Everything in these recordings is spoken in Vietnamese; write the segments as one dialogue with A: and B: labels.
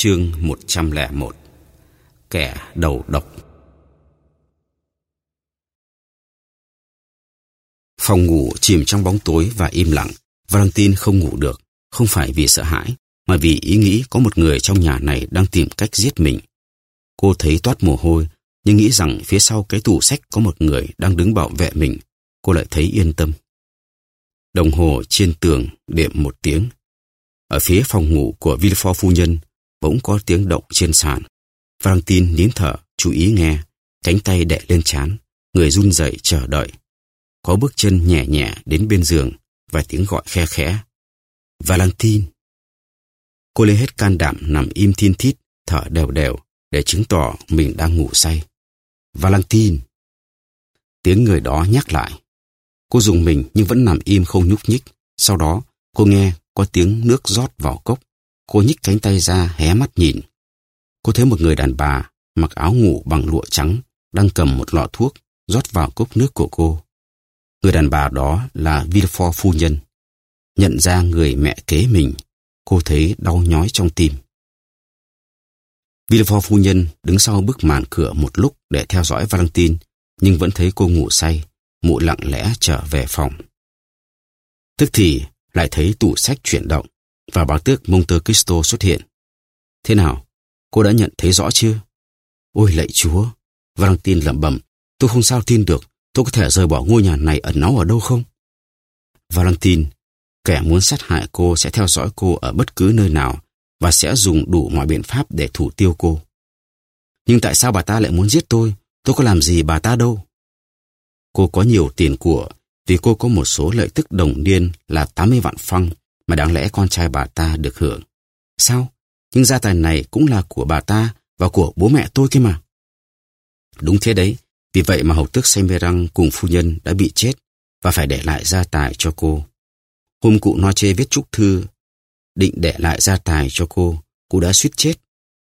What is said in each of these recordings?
A: Chương 101 Kẻ đầu độc Phòng ngủ chìm trong bóng tối và im lặng. Valentine không ngủ được, không phải vì sợ hãi, mà vì ý nghĩ có một người trong nhà này đang tìm cách giết mình. Cô thấy toát mồ hôi, nhưng nghĩ rằng phía sau cái tủ sách có một người đang đứng bảo vệ mình. Cô lại thấy yên tâm. Đồng hồ trên tường đệm một tiếng. Ở phía phòng ngủ của Villefort phu nhân, bỗng có tiếng động trên sàn. Valentin nín thở, chú ý nghe, cánh tay đè lên chán, người run rẩy chờ đợi. Có bước chân nhẹ nhẹ đến bên giường và tiếng gọi khe khẽ. Valentin. Cô lấy hết can đảm nằm im thiên thít, thở đều đều để chứng tỏ mình đang ngủ say. Valentin. Tiếng người đó nhắc lại. Cô dùng mình nhưng vẫn nằm im không nhúc nhích. Sau đó, cô nghe có tiếng nước rót vào cốc. Cô nhích cánh tay ra hé mắt nhìn. Cô thấy một người đàn bà mặc áo ngủ bằng lụa trắng đang cầm một lọ thuốc rót vào cốc nước của cô. Người đàn bà đó là Villefort phu nhân. Nhận ra người mẹ kế mình, cô thấy đau nhói trong tim. Villefort phu nhân đứng sau bức màn cửa một lúc để theo dõi Valentine, nhưng vẫn thấy cô ngủ say, mụ lặng lẽ trở về phòng. Tức thì lại thấy tủ sách chuyển động và bà tước Monte Cristo xuất hiện. Thế nào? Cô đã nhận thấy rõ chưa? Ôi lạy chúa! Valentine lẩm bẩm. Tôi không sao tin được. Tôi có thể rời bỏ ngôi nhà này ẩn náu ở đâu không? Valentine, kẻ muốn sát hại cô sẽ theo dõi cô ở bất cứ nơi nào và sẽ dùng đủ mọi biện pháp để thủ tiêu cô. Nhưng tại sao bà ta lại muốn giết tôi? Tôi có làm gì bà ta đâu? Cô có nhiều tiền của vì cô có một số lợi tức đồng niên là 80 vạn phăng mà đáng lẽ con trai bà ta được hưởng. Sao? Nhưng gia tài này cũng là của bà ta và của bố mẹ tôi kia mà. Đúng thế đấy, vì vậy mà hầu tước Semerang cùng phu nhân đã bị chết và phải để lại gia tài cho cô. Hôm cụ Noche viết chúc thư định để lại gia tài cho cô, cụ đã suýt chết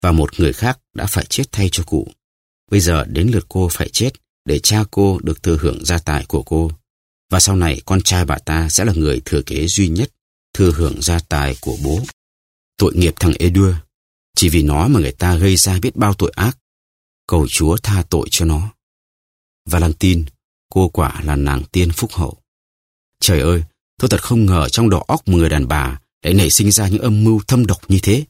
A: và một người khác đã phải chết thay cho cụ. Bây giờ đến lượt cô phải chết để cha cô được thừa hưởng gia tài của cô. Và sau này con trai bà ta sẽ là người thừa kế duy nhất thừa hưởng gia tài của bố. Tội nghiệp thằng Edua, chỉ vì nó mà người ta gây ra biết bao tội ác. Cầu Chúa tha tội cho nó. Valentine, cô quả là nàng tiên phúc hậu. Trời ơi, tôi thật không ngờ trong đầu óc một người đàn bà lại nảy sinh ra những âm mưu thâm độc như thế.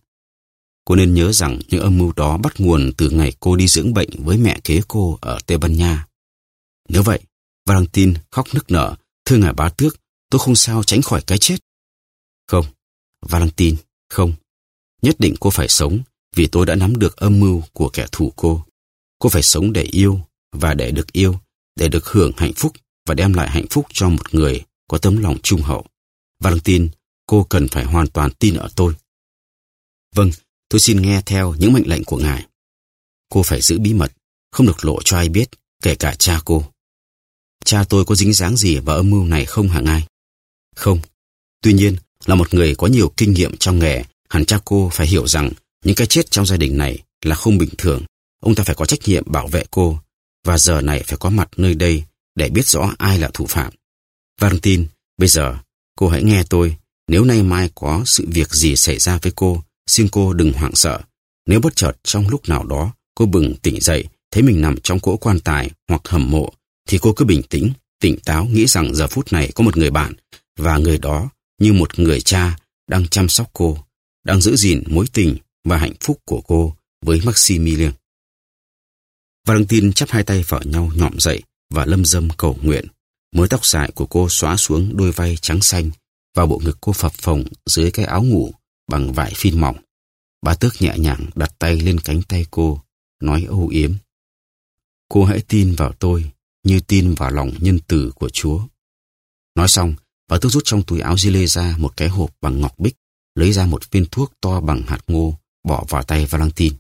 A: Cô nên nhớ rằng những âm mưu đó bắt nguồn từ ngày cô đi dưỡng bệnh với mẹ kế cô ở Tây Ban Nha. Nếu vậy, Valentine khóc nức nở, thưa ngài bá tước, tôi không sao tránh khỏi cái chết. Không, Valentine, không. Nhất định cô phải sống vì tôi đã nắm được âm mưu của kẻ thù cô. Cô phải sống để yêu và để được yêu, để được hưởng hạnh phúc và đem lại hạnh phúc cho một người có tấm lòng trung hậu. Valentine, cô cần phải hoàn toàn tin ở tôi. Vâng, tôi xin nghe theo những mệnh lệnh của ngài. Cô phải giữ bí mật, không được lộ cho ai biết, kể cả cha cô. Cha tôi có dính dáng gì vào âm mưu này không hả ngài? Không. Tuy nhiên, là một người có nhiều kinh nghiệm trong nghề, hẳn cha cô phải hiểu rằng những cái chết trong gia đình này là không bình thường. Ông ta phải có trách nhiệm bảo vệ cô, và giờ này phải có mặt nơi đây để biết rõ ai là thủ phạm. Valentin, bây giờ, cô hãy nghe tôi. Nếu nay mai có sự việc gì xảy ra với cô, xin cô đừng hoảng sợ. Nếu bất chợt trong lúc nào đó cô bừng tỉnh dậy, thấy mình nằm trong cỗ quan tài hoặc hầm mộ, thì cô cứ bình tĩnh, tỉnh táo nghĩ rằng giờ phút này có một người bạn, và người đó như một người cha đang chăm sóc cô, đang giữ gìn mối tình và hạnh phúc của cô với Maximilian. Valentine chắp hai tay vào nhau nhọm dậy và lâm dâm cầu nguyện. Mớ tóc dài của cô xóa xuống đôi vai trắng xanh và bộ ngực cô phập phồng dưới cái áo ngủ bằng vải phin mỏng. Bà tước nhẹ nhàng đặt tay lên cánh tay cô, nói âu yếm. Cô hãy tin vào tôi như tin vào lòng nhân từ của Chúa. Nói xong, và tôi rút trong túi áo Gile ra một cái hộp bằng ngọc bích, lấy ra một viên thuốc to bằng hạt ngô, bỏ vào tay Valentine.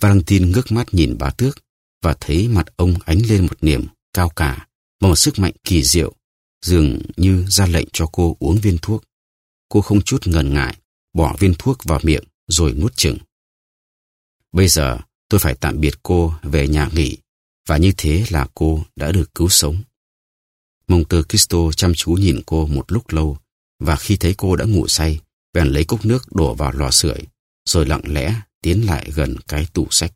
A: Valentine ngước mắt nhìn bà tước và thấy mặt ông ánh lên một niềm cao cả và một sức mạnh kỳ diệu, dường như ra lệnh cho cô uống viên thuốc. Cô không chút ngần ngại, bỏ viên thuốc vào miệng rồi nuốt chừng. Bây giờ tôi phải tạm biệt cô về nhà nghỉ và như thế là cô đã được cứu sống. Monte Cristo chăm chú nhìn cô một lúc lâu và khi thấy cô đã ngủ say, bèn lấy cốc nước đổ vào lò sưởi, rồi lặng lẽ tiến lại gần cái tủ sách.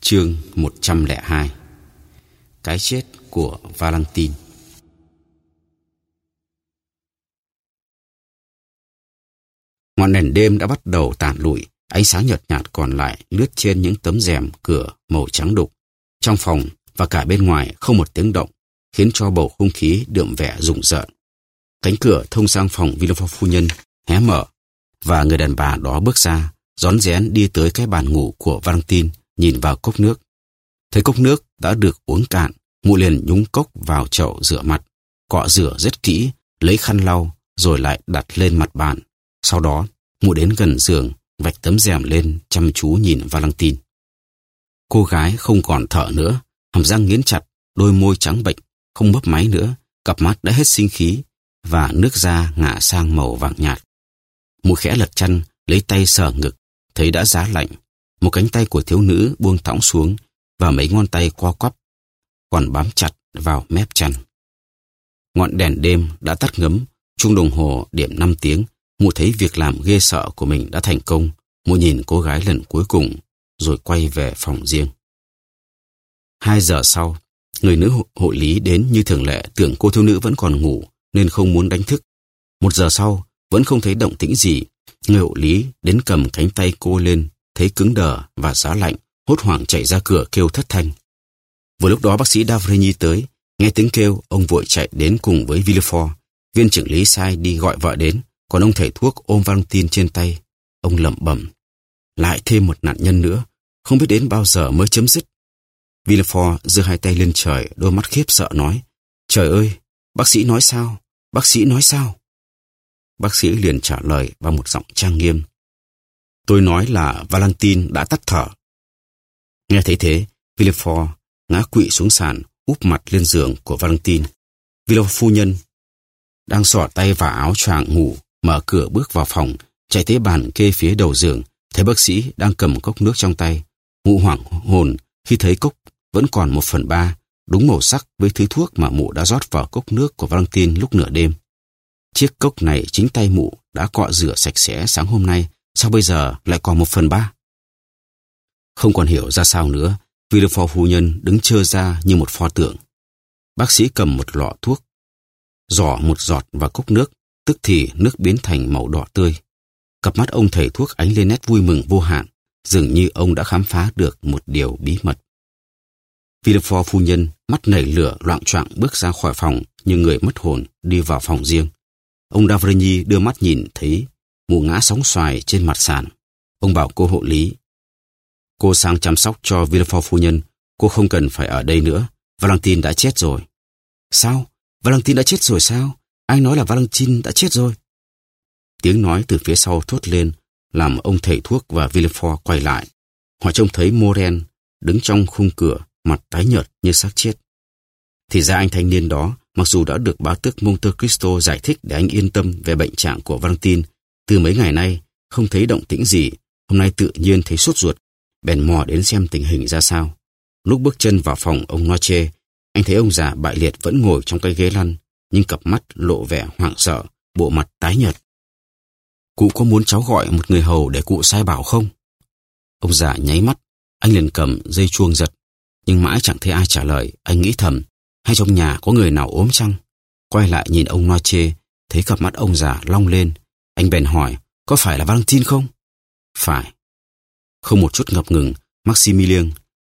A: Chương 102 Cái chết của Valentine Ngọn đèn đêm đã bắt đầu tàn lụi, ánh sáng nhợt nhạt còn lại lướt trên những tấm rèm cửa màu trắng đục. Trong phòng và cả bên ngoài không một tiếng động, khiến cho bầu không khí đượm vẻ rùng rợn. Cánh cửa thông sang phòng Villefort phu nhân hé mở và người đàn bà đó bước ra, rón rén đi tới cái bàn ngủ của valentin nhìn vào cốc nước. Thấy cốc nước đã được uống cạn, mụ liền nhúng cốc vào chậu rửa mặt, cọ rửa rất kỹ, lấy khăn lau, rồi lại đặt lên mặt bàn. Sau đó, mụ đến gần giường, vạch tấm rèm lên, chăm chú nhìn valentin Cô gái không còn thở nữa, hàm răng nghiến chặt, đôi môi trắng bệnh, không mấp máy nữa, cặp mắt đã hết sinh khí, và nước da ngả sang màu vàng nhạt. Mụ khẽ lật chăn, lấy tay sờ ngực, thấy đã giá lạnh. Một cánh tay của thiếu nữ buông thõng xuống và mấy ngón tay co quắp, còn bám chặt vào mép chăn. Ngọn đèn đêm đã tắt ngấm, chuông đồng hồ điểm 5 tiếng, mụ thấy việc làm ghê sợ của mình đã thành công. Mụ nhìn cô gái lần cuối cùng, rồi quay về phòng riêng. Hai giờ sau, người nữ hộ lý đến như thường lệ tưởng cô thiếu nữ vẫn còn ngủ nên không muốn đánh thức. Một giờ sau, vẫn không thấy động tĩnh gì. Người hộ lý đến cầm cánh tay cô lên, thấy cứng đờ và giá lạnh, hốt hoảng chạy ra cửa kêu thất thanh. Vừa lúc đó bác sĩ Davreni tới, nghe tiếng kêu, ông vội chạy đến cùng với Villefort. Viên trưởng lý sai đi gọi vợ đến, còn ông thầy thuốc ôm Valentine trên tay. Ông lẩm bẩm, lại thêm một nạn nhân nữa, không biết đến bao giờ mới chấm dứt. Villefort giơ hai tay lên trời, đôi mắt khiếp sợ nói, Trời ơi, bác sĩ nói sao? Bác sĩ nói sao? Bác sĩ liền trả lời bằng một giọng trang nghiêm. Tôi nói là Valentin đã tắt thở. Nghe thấy thế, Villefort ngã quỵ xuống sàn, úp mặt lên giường của Valentin. Villefort phu nhân đang xỏ tay vào áo choàng ngủ, mở cửa bước vào phòng, chạy tới bàn kê phía đầu giường, thấy bác sĩ đang cầm cốc nước trong tay. Mụ hoảng hồn khi thấy cốc vẫn còn một phần ba, đúng màu sắc với thứ thuốc mà mụ đã rót vào cốc nước của Valentine lúc nửa đêm. Chiếc cốc này chính tay mụ đã cọ rửa sạch sẽ sáng hôm nay, sao bây giờ lại còn một phần ba? Không còn hiểu ra sao nữa, vì được phò phu nhân đứng trơ ra như một pho tượng. Bác sĩ cầm một lọ thuốc, giỏ một giọt vào cốc nước, tức thì nước biến thành màu đỏ tươi. Cặp mắt ông thầy thuốc ánh lên nét vui mừng vô hạn, dường như ông đã khám phá được một điều bí mật. Villefort phu nhân mắt nảy lửa loạn choạng bước ra khỏi phòng như người mất hồn đi vào phòng riêng. Ông Davrigny đưa mắt nhìn thấy mụ ngã sóng xoài trên mặt sàn. Ông bảo cô hộ lý. Cô sang chăm sóc cho Villefort phu nhân. Cô không cần phải ở đây nữa. Valentine đã chết rồi. Sao? Valentine đã chết rồi sao? Ai nói là Valentine đã chết rồi? Tiếng nói từ phía sau thốt lên, làm ông thầy thuốc và Villefort quay lại. Họ trông thấy Moren đứng trong khung cửa, mặt tái nhợt như xác chết. Thì ra anh thanh niên đó, mặc dù đã được bá tước Monte Cristo giải thích để anh yên tâm về bệnh trạng của Valentine, từ mấy ngày nay không thấy động tĩnh gì, hôm nay tự nhiên thấy sốt ruột, bèn mò đến xem tình hình ra sao. Lúc bước chân vào phòng ông Noche, anh thấy ông già bại liệt vẫn ngồi trong cái ghế lăn, nhưng cặp mắt lộ vẻ hoảng sợ, bộ mặt tái nhợt. Cụ có muốn cháu gọi một người hầu để cụ sai bảo không? Ông già nháy mắt, anh liền cầm dây chuông giật, nhưng mãi chẳng thấy ai trả lời, anh nghĩ thầm, hay trong nhà có người nào ốm chăng? Quay lại nhìn ông Noche, thấy cặp mắt ông già long lên, anh bèn hỏi, có phải là Valentine không? Phải. Không một chút ngập ngừng, Maximilian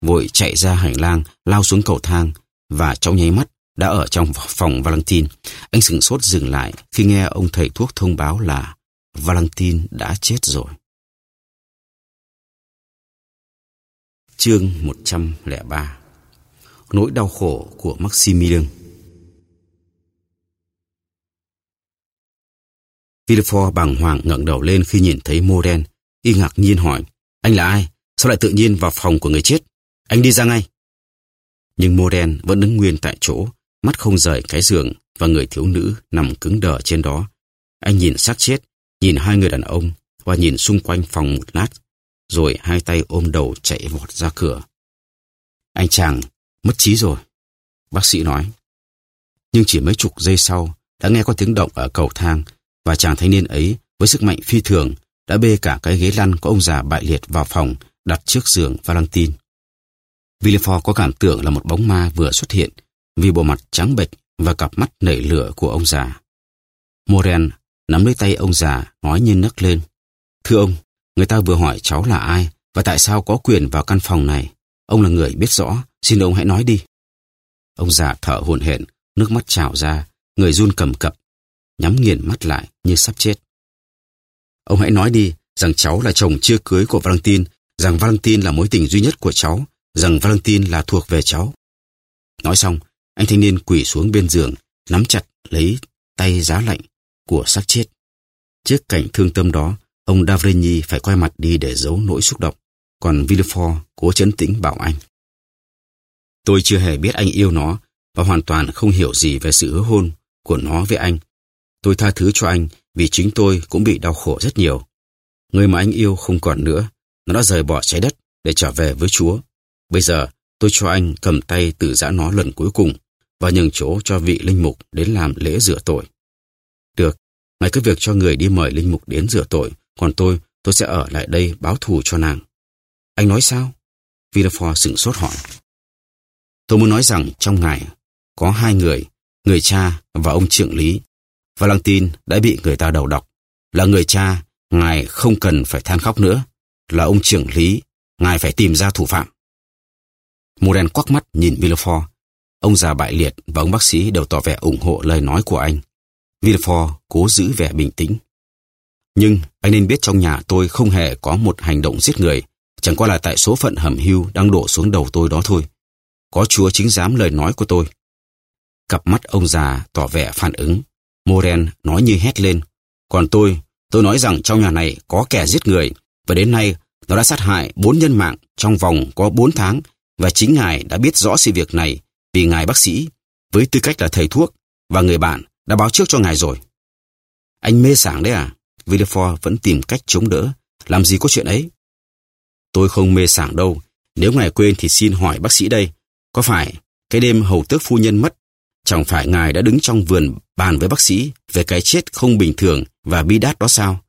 A: vội chạy ra hành lang, lao xuống cầu thang và trong nháy mắt đã ở trong phòng Valentine. Anh sửng sốt dừng lại khi nghe ông thầy thuốc thông báo là Valentine đã chết rồi. Chương 103 Nỗi đau khổ của Maximilian Villefort bàng hoàng ngẩng đầu lên khi nhìn thấy Moren, y ngạc nhiên hỏi, anh là ai? Sao lại tự nhiên vào phòng của người chết? Anh đi ra ngay. Nhưng Moren vẫn đứng nguyên tại chỗ, mắt không rời cái giường và người thiếu nữ nằm cứng đờ trên đó. Anh nhìn xác chết, nhìn hai người đàn ông và nhìn xung quanh phòng một lát, rồi hai tay ôm đầu chạy vọt ra cửa. Anh chàng mất trí rồi, bác sĩ nói. Nhưng chỉ mấy chục giây sau, đã nghe có tiếng động ở cầu thang và chàng thanh niên ấy với sức mạnh phi thường đã bê cả cái ghế lăn của ông già bại liệt vào phòng đặt trước giường Valentine. Villefort có cảm tưởng là một bóng ma vừa xuất hiện vì bộ mặt trắng bệch và cặp mắt nảy lửa của ông già. Moren nắm lấy tay ông già nói như nấc lên. Thưa ông, người ta vừa hỏi cháu là ai và tại sao có quyền vào căn phòng này. Ông là người biết rõ, xin ông hãy nói đi. Ông già thở hổn hển, nước mắt trào ra, người run cầm cập, nhắm nghiền mắt lại như sắp chết. Ông hãy nói đi rằng cháu là chồng chưa cưới của Valentine, rằng Valentine là mối tình duy nhất của cháu, rằng Valentine là thuộc về cháu. Nói xong, anh thanh niên quỳ xuống bên giường, nắm chặt lấy tay giá lạnh của xác chết. Trước cảnh thương tâm đó, ông Davrini phải quay mặt đi để giấu nỗi xúc động, còn Villefort cố chấn tĩnh bảo anh. Tôi chưa hề biết anh yêu nó và hoàn toàn không hiểu gì về sự hứa hôn của nó với anh. Tôi tha thứ cho anh vì chính tôi cũng bị đau khổ rất nhiều. Người mà anh yêu không còn nữa, nó đã rời bỏ trái đất để trở về với Chúa. Bây giờ tôi cho anh cầm tay từ giã nó lần cuối cùng và nhường chỗ cho vị linh mục đến làm lễ rửa tội. Được, ngài cứ việc cho người đi mời linh mục đến rửa tội, còn tôi, tôi sẽ ở lại đây báo thù cho nàng. Anh nói sao? Villefort sửng sốt hỏi. Tôi muốn nói rằng trong ngài có hai người, người cha và ông trượng lý. Valentin đã bị người ta đầu độc. Là người cha, ngài không cần phải than khóc nữa. Là ông trưởng lý, ngài phải tìm ra thủ phạm. Moren quắc mắt nhìn Villefort. Ông già bại liệt và ông bác sĩ đều tỏ vẻ ủng hộ lời nói của anh. Villefort cố giữ vẻ bình tĩnh. Nhưng anh nên biết trong nhà tôi không hề có một hành động giết người, chẳng qua là tại số phận hầm hưu đang đổ xuống đầu tôi đó thôi. Có Chúa chính giám lời nói của tôi. Cặp mắt ông già tỏ vẻ phản ứng. Moren nói như hét lên. Còn tôi, tôi nói rằng trong nhà này có kẻ giết người, và đến nay nó đã sát hại bốn nhân mạng trong vòng có bốn tháng, và chính ngài đã biết rõ sự việc này vì ngài bác sĩ, với tư cách là thầy thuốc, và người bạn đã báo trước cho ngài rồi. Anh mê sảng đấy à? Villefort vẫn tìm cách chống đỡ. Làm gì có chuyện ấy? Tôi không mê sảng đâu. Nếu ngài quên thì xin hỏi bác sĩ đây. Có phải cái đêm hầu tước phu nhân mất, chẳng phải ngài đã đứng trong vườn bàn với bác sĩ về cái chết không bình thường và bi đát đó sao?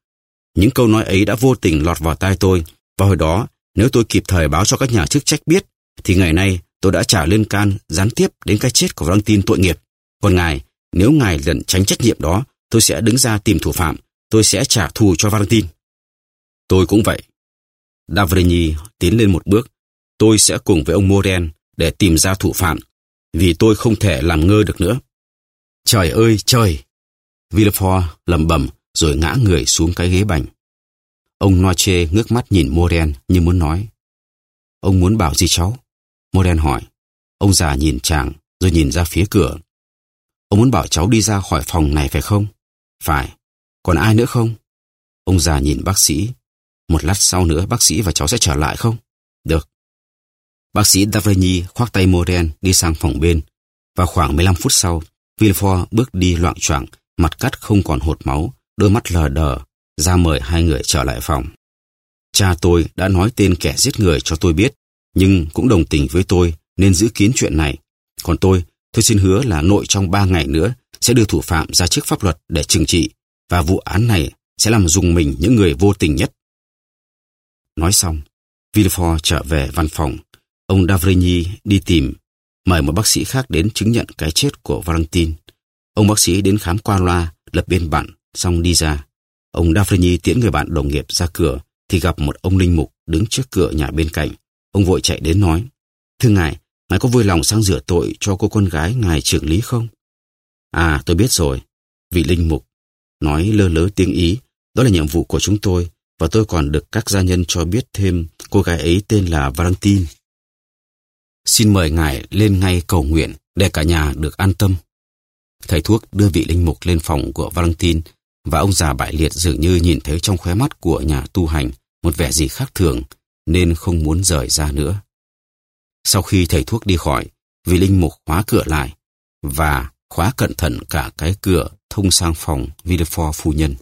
A: Những câu nói ấy đã vô tình lọt vào tai tôi, và hồi đó, nếu tôi kịp thời báo cho các nhà chức trách biết, thì ngày nay tôi đã trả lên can gián tiếp đến cái chết của Valentine tội nghiệp. Còn ngài, nếu ngài lẩn tránh trách nhiệm đó, tôi sẽ đứng ra tìm thủ phạm, tôi sẽ trả thù cho Valentine. Tôi cũng vậy. Davrini tiến lên một bước, tôi sẽ cùng với ông Moren để tìm ra thủ phạm, vì tôi không thể làm ngơ được nữa. Trời ơi, trời! Villefort lầm bầm rồi ngã người xuống cái ghế bành. Ông Noche ngước mắt nhìn Moren như muốn nói. Ông muốn bảo gì cháu? Moren hỏi. Ông già nhìn chàng rồi nhìn ra phía cửa. Ông muốn bảo cháu đi ra khỏi phòng này phải không? Phải. Còn ai nữa không? Ông già nhìn bác sĩ. Một lát sau nữa bác sĩ và cháu sẽ trở lại không? Được. Bác sĩ Davigny khoác tay Moren đi sang phòng bên. Và khoảng 15 phút sau, Villefort bước đi loạn choạng, mặt cắt không còn hột máu, đôi mắt lờ đờ, ra mời hai người trở lại phòng. Cha tôi đã nói tên kẻ giết người cho tôi biết, nhưng cũng đồng tình với tôi nên giữ kín chuyện này. Còn tôi, tôi xin hứa là nội trong ba ngày nữa sẽ đưa thủ phạm ra trước pháp luật để trừng trị và vụ án này sẽ làm dùng mình những người vô tình nhất. Nói xong, Villefort trở về văn phòng. Ông Davrigny đi tìm, mời một bác sĩ khác đến chứng nhận cái chết của valentin Ông bác sĩ đến khám qua loa, lập biên bản, xong đi ra. Ông Davrigny tiễn người bạn đồng nghiệp ra cửa, thì gặp một ông linh mục đứng trước cửa nhà bên cạnh. Ông vội chạy đến nói, Thưa ngài, ngài có vui lòng sang rửa tội cho cô con gái ngài trưởng lý không? À, tôi biết rồi. Vị linh mục nói lơ lớ tiếng Ý, đó là nhiệm vụ của chúng tôi và tôi còn được các gia nhân cho biết thêm cô gái ấy tên là Valentine. Xin mời ngài lên ngay cầu nguyện để cả nhà được an tâm. Thầy thuốc đưa vị linh mục lên phòng của Valentine và ông già bại liệt dường như nhìn thấy trong khóe mắt của nhà tu hành một vẻ gì khác thường nên không muốn rời ra nữa. Sau khi thầy thuốc đi khỏi, vị linh mục khóa cửa lại và khóa cẩn thận cả cái cửa thông sang phòng Villefort phu nhân.